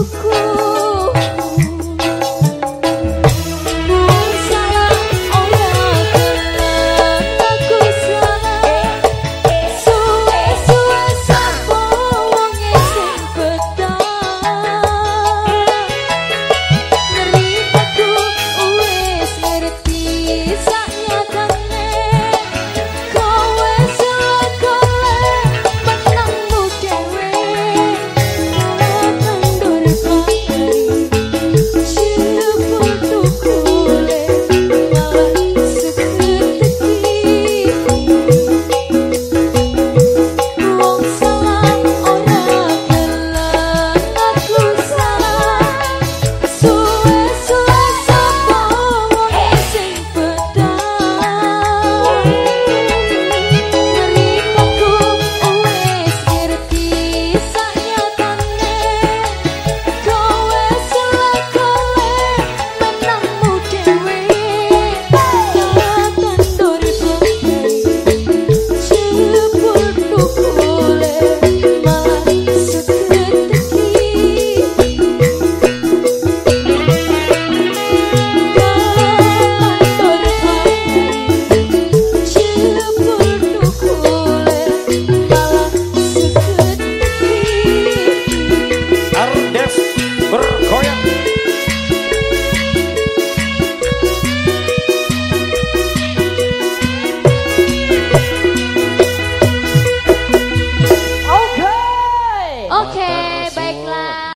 cucu.